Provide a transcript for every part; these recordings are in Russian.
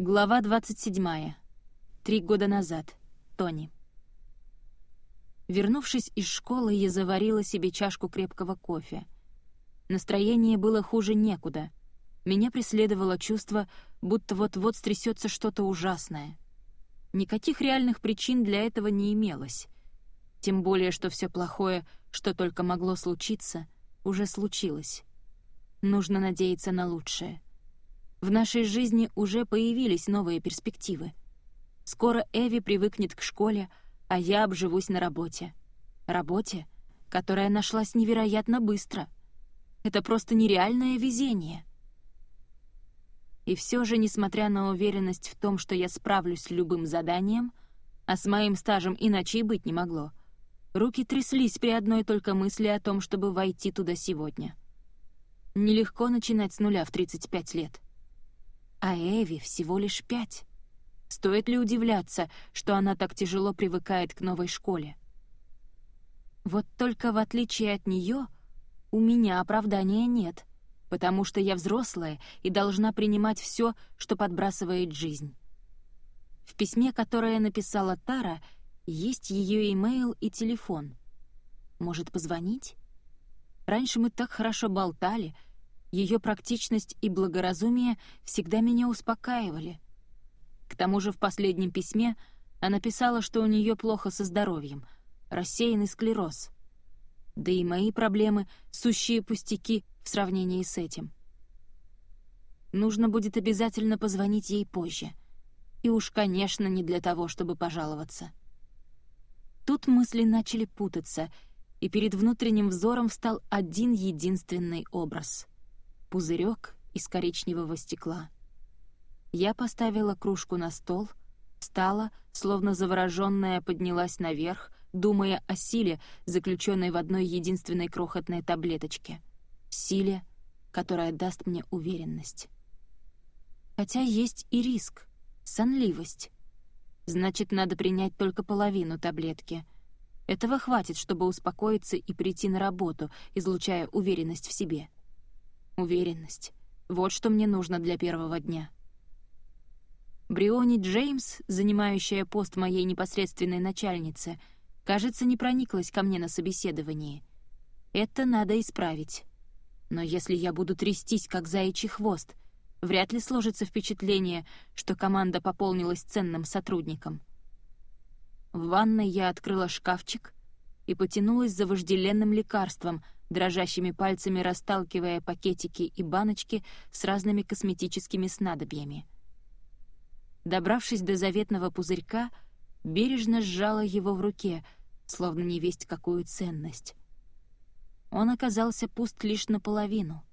Глава 27. Три года назад. Тони. Вернувшись из школы, я заварила себе чашку крепкого кофе. Настроение было хуже некуда. Меня преследовало чувство, будто вот-вот стрясется что-то ужасное. Никаких реальных причин для этого не имелось. Тем более, что все плохое, что только могло случиться, уже случилось. Нужно надеяться на лучшее — в нашей жизни уже появились новые перспективы. Скоро Эви привыкнет к школе, а я обживусь на работе. Работе, которая нашлась невероятно быстро. Это просто нереальное везение. И все же, несмотря на уверенность в том, что я справлюсь с любым заданием, а с моим стажем иначе и быть не могло, руки тряслись при одной только мысли о том, чтобы войти туда сегодня. Нелегко начинать с нуля в 35 лет — а Эви всего лишь пять. Стоит ли удивляться, что она так тяжело привыкает к новой школе? Вот только в отличие от нее у меня оправдания нет, потому что я взрослая и должна принимать все, что подбрасывает жизнь. В письме, которое написала Тара, есть ее имейл и телефон. Может, позвонить? Раньше мы так хорошо болтали — ее практичность и благоразумие всегда меня успокаивали. К тому же в последнем письме она писала, что у нее плохо со здоровьем, рассеянный склероз. Да и мои проблемы — сущие пустяки в сравнении с этим. Нужно будет обязательно позвонить ей позже. И уж, конечно, не для того, чтобы пожаловаться. Тут мысли начали путаться, и перед внутренним взором встал один единственный образ — пузырек из коричневого стекла. Я поставила кружку на стол, встала, словно завороженная поднялась наверх, думая о силе, заключенной в одной единственной крохотной таблеточке. Силе, которая даст мне уверенность. Хотя есть и риск, сонливость. Значит, надо принять только половину таблетки. Этого хватит, чтобы успокоиться и прийти на работу, излучая уверенность в себе. — Уверенность. Вот что мне нужно для первого дня. Бриони Джеймс, занимающая пост моей непосредственной начальницы, кажется, не прониклась ко мне на собеседовании. Это надо исправить. Но если я буду трястись, как заячий хвост, вряд ли сложится впечатление, что команда пополнилась ценным сотрудником. В ванной я открыла шкафчик и потянулась за вожделенным лекарством — дрожащими пальцами расталкивая пакетики и баночки с разными косметическими снадобьями. Добравшись до заветного пузырька, бережно сжала его в руке, словно не весть какую ценность. Он оказался пуст лишь наполовину.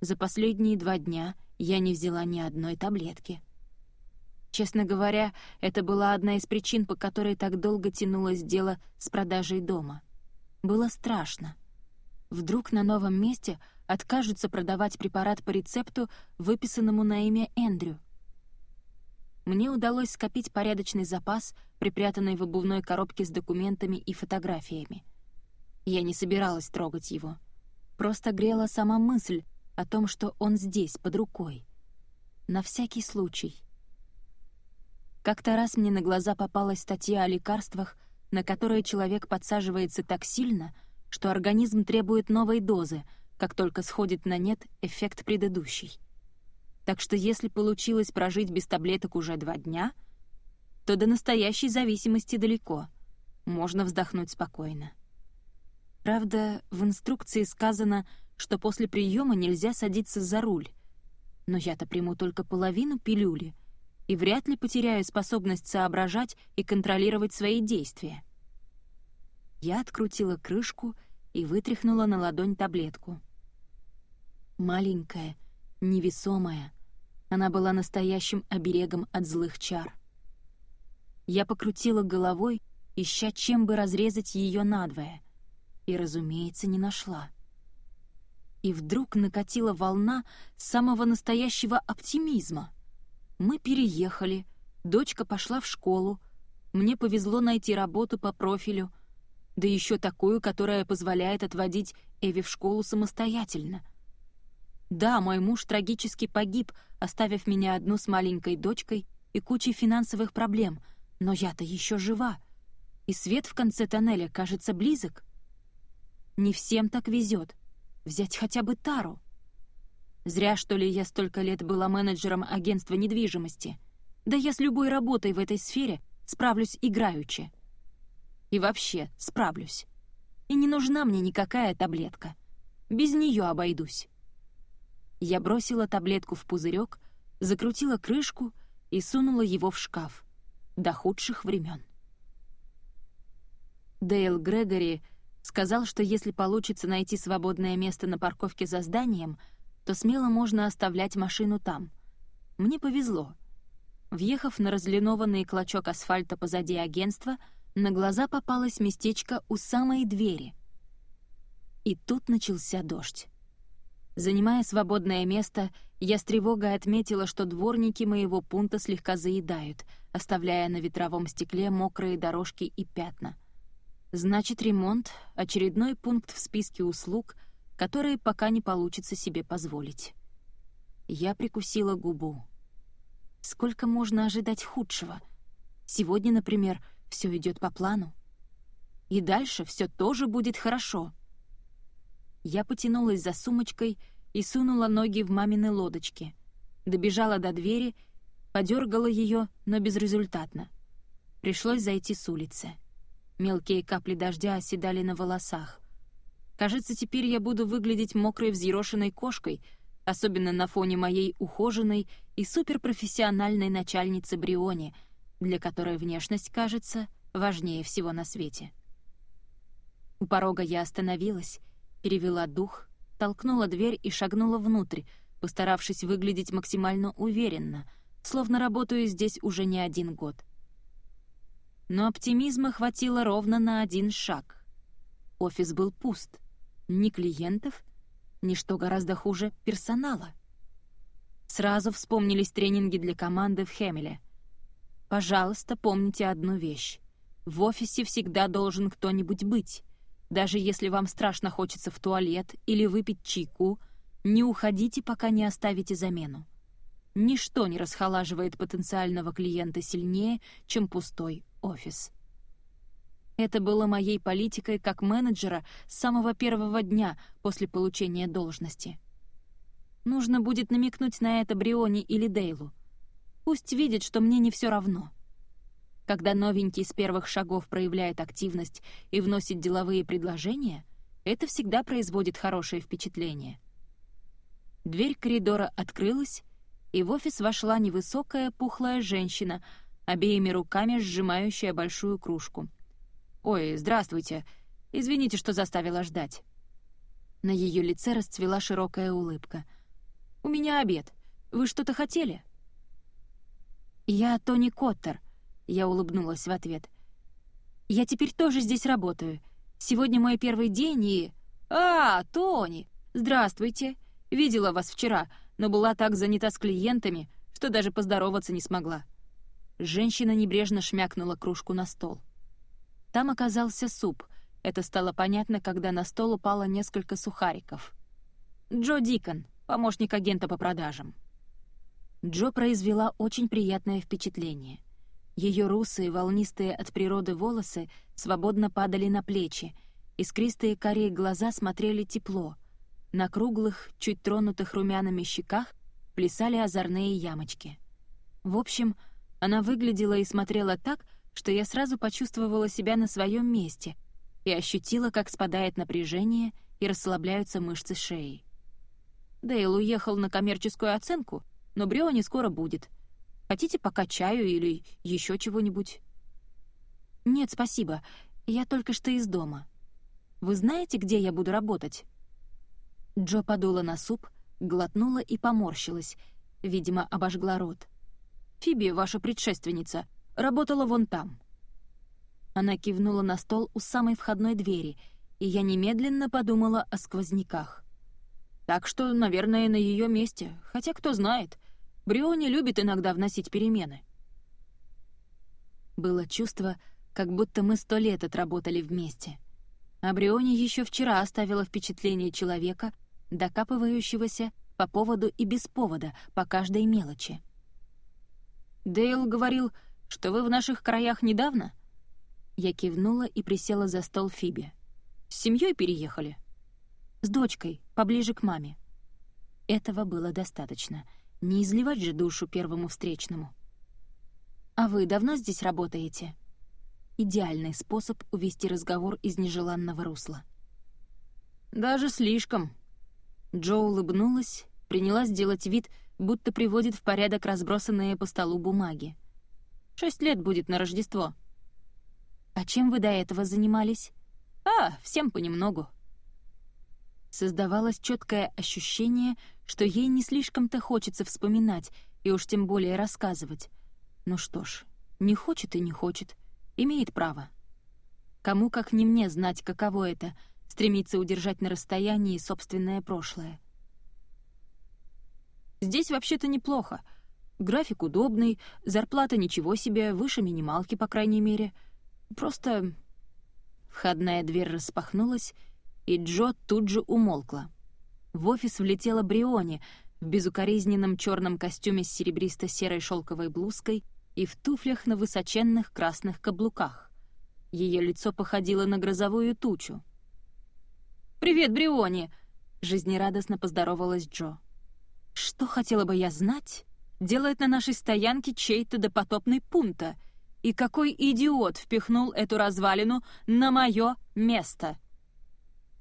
За последние два дня я не взяла ни одной таблетки. Честно говоря, это была одна из причин, по которой так долго тянулось дело с продажей дома. Было страшно — Вдруг на новом месте откажутся продавать препарат по рецепту, выписанному на имя Эндрю. Мне удалось скопить порядочный запас, припрятанный в обувной коробке с документами и фотографиями. Я не собиралась трогать его. Просто грела сама мысль о том, что он здесь, под рукой. На всякий случай. Как-то раз мне на глаза попалась статья о лекарствах, на которые человек подсаживается так сильно — что организм требует новой дозы, как только сходит на нет эффект предыдущий. Так что если получилось прожить без таблеток уже два дня, то до настоящей зависимости далеко. Можно вздохнуть спокойно. Правда, в инструкции сказано, что после приема нельзя садиться за руль. Но я-то приму только половину пилюли и вряд ли потеряю способность соображать и контролировать свои действия. Я открутила крышку и вытряхнула на ладонь таблетку. Маленькая, невесомая, она была настоящим оберегом от злых чар. Я покрутила головой, ища чем бы разрезать ее надвое, и, разумеется, не нашла. И вдруг накатила волна самого настоящего оптимизма. Мы переехали, дочка пошла в школу, мне повезло найти работу по профилю, да еще такую, которая позволяет отводить Эви в школу самостоятельно. Да, мой муж трагически погиб, оставив меня одну с маленькой дочкой и кучей финансовых проблем, но я-то еще жива, и свет в конце тоннеля кажется близок. Не всем так везет. Взять хотя бы Тару. Зря, что ли, я столько лет была менеджером агентства недвижимости. Да я с любой работой в этой сфере справлюсь играючи. И вообще справлюсь. И не нужна мне никакая таблетка. Без нее обойдусь. Я бросила таблетку в пузырек, закрутила крышку и сунула его в шкаф. До худших времен. Дейл Грегори сказал, что если получится найти свободное место на парковке за зданием, то смело можно оставлять машину там. Мне повезло. Въехав на разлинованный клочок асфальта позади агентства, на глаза попалось местечко у самой двери. И тут начался дождь. Занимая свободное место, я с тревогой отметила, что дворники моего пункта слегка заедают, оставляя на ветровом стекле мокрые дорожки и пятна. Значит, ремонт — очередной пункт в списке услуг, которые пока не получится себе позволить. Я прикусила губу. Сколько можно ожидать худшего? Сегодня, например, все идет по плану. И дальше все тоже будет хорошо — я потянулась за сумочкой и сунула ноги в мамины лодочки. Добежала до двери, подергала ее, но безрезультатно. Пришлось зайти с улицы. Мелкие капли дождя оседали на волосах. Кажется, теперь я буду выглядеть мокрой взъерошенной кошкой, особенно на фоне моей ухоженной и суперпрофессиональной начальницы Бриони, для которой внешность, кажется, важнее всего на свете. У порога я остановилась, перевела дух, толкнула дверь и шагнула внутрь, постаравшись выглядеть максимально уверенно, словно работаю здесь уже не один год. Но оптимизма хватило ровно на один шаг. Офис был пуст. Ни клиентов, ни, что гораздо хуже, персонала. Сразу вспомнились тренинги для команды в Хемеле. Пожалуйста, помните одну вещь. В офисе всегда должен кто-нибудь быть. Даже если вам страшно хочется в туалет или выпить чайку, не уходите, пока не оставите замену. Ничто не расхолаживает потенциального клиента сильнее, чем пустой офис. Это было моей политикой как менеджера с самого первого дня после получения должности. Нужно будет намекнуть на это Бриони или Дейлу. Пусть видят, что мне не все равно. Когда новенький с первых шагов проявляет активность и вносит деловые предложения, это всегда производит хорошее впечатление. Дверь коридора открылась, и в офис вошла невысокая пухлая женщина, обеими руками сжимающая большую кружку. «Ой, здравствуйте. Извините, что заставила ждать». На ее лице расцвела широкая улыбка. «У меня обед. Вы что-то хотели?» «Я Тони Коттер», я улыбнулась в ответ. «Я теперь тоже здесь работаю. Сегодня мой первый день и...» «А, Тони! Здравствуйте! Видела вас вчера, но была так занята с клиентами, что даже поздороваться не смогла». Женщина небрежно шмякнула кружку на стол. Там оказался суп. Это стало понятно, когда на стол упало несколько сухариков. Джо Дикон, помощник агента по продажам. Джо произвела очень приятное впечатление. Ее русые, волнистые от природы волосы свободно падали на плечи, искристые карие глаза смотрели тепло. На круглых, чуть тронутых румянами щеках плясали озорные ямочки. В общем, она выглядела и смотрела так, что я сразу почувствовала себя на своем месте и ощутила, как спадает напряжение и расслабляются мышцы шеи. Дейл уехал на коммерческую оценку, но Брио не скоро будет — Хотите пока чаю или еще чего-нибудь?» «Нет, спасибо. Я только что из дома. Вы знаете, где я буду работать?» Джо подула на суп, глотнула и поморщилась. Видимо, обожгла рот. «Фиби, ваша предшественница, работала вон там». Она кивнула на стол у самой входной двери, и я немедленно подумала о сквозняках. Так что, наверное, на ее месте, хотя кто знает — Бриони любит иногда вносить перемены. Было чувство, как будто мы сто лет отработали вместе. А Бриони еще вчера оставила впечатление человека, докапывающегося по поводу и без повода, по каждой мелочи. «Дейл говорил, что вы в наших краях недавно?» Я кивнула и присела за стол Фиби. «С семьей переехали?» «С дочкой, поближе к маме». Этого было достаточно. Не изливать же душу первому встречному. «А вы давно здесь работаете?» Идеальный способ увести разговор из нежеланного русла. «Даже слишком». Джо улыбнулась, принялась делать вид, будто приводит в порядок разбросанные по столу бумаги. «Шесть лет будет на Рождество». «А чем вы до этого занимались?» «А, всем понемногу». Создавалось четкое ощущение, что ей не слишком-то хочется вспоминать и уж тем более рассказывать. Ну что ж, не хочет и не хочет, имеет право. Кому, как не мне, знать, каково это — стремиться удержать на расстоянии собственное прошлое. Здесь вообще-то неплохо. График удобный, зарплата ничего себе, выше минималки, по крайней мере — Просто...» Входная дверь распахнулась, и Джо тут же умолкла. В офис влетела Бриони в безукоризненном черном костюме с серебристо-серой шелковой блузкой и в туфлях на высоченных красных каблуках. Ее лицо походило на грозовую тучу. «Привет, Бриони!» — жизнерадостно поздоровалась Джо. «Что хотела бы я знать?» делает на нашей стоянке чей-то допотопный пунта — и какой идиот впихнул эту развалину на мое место?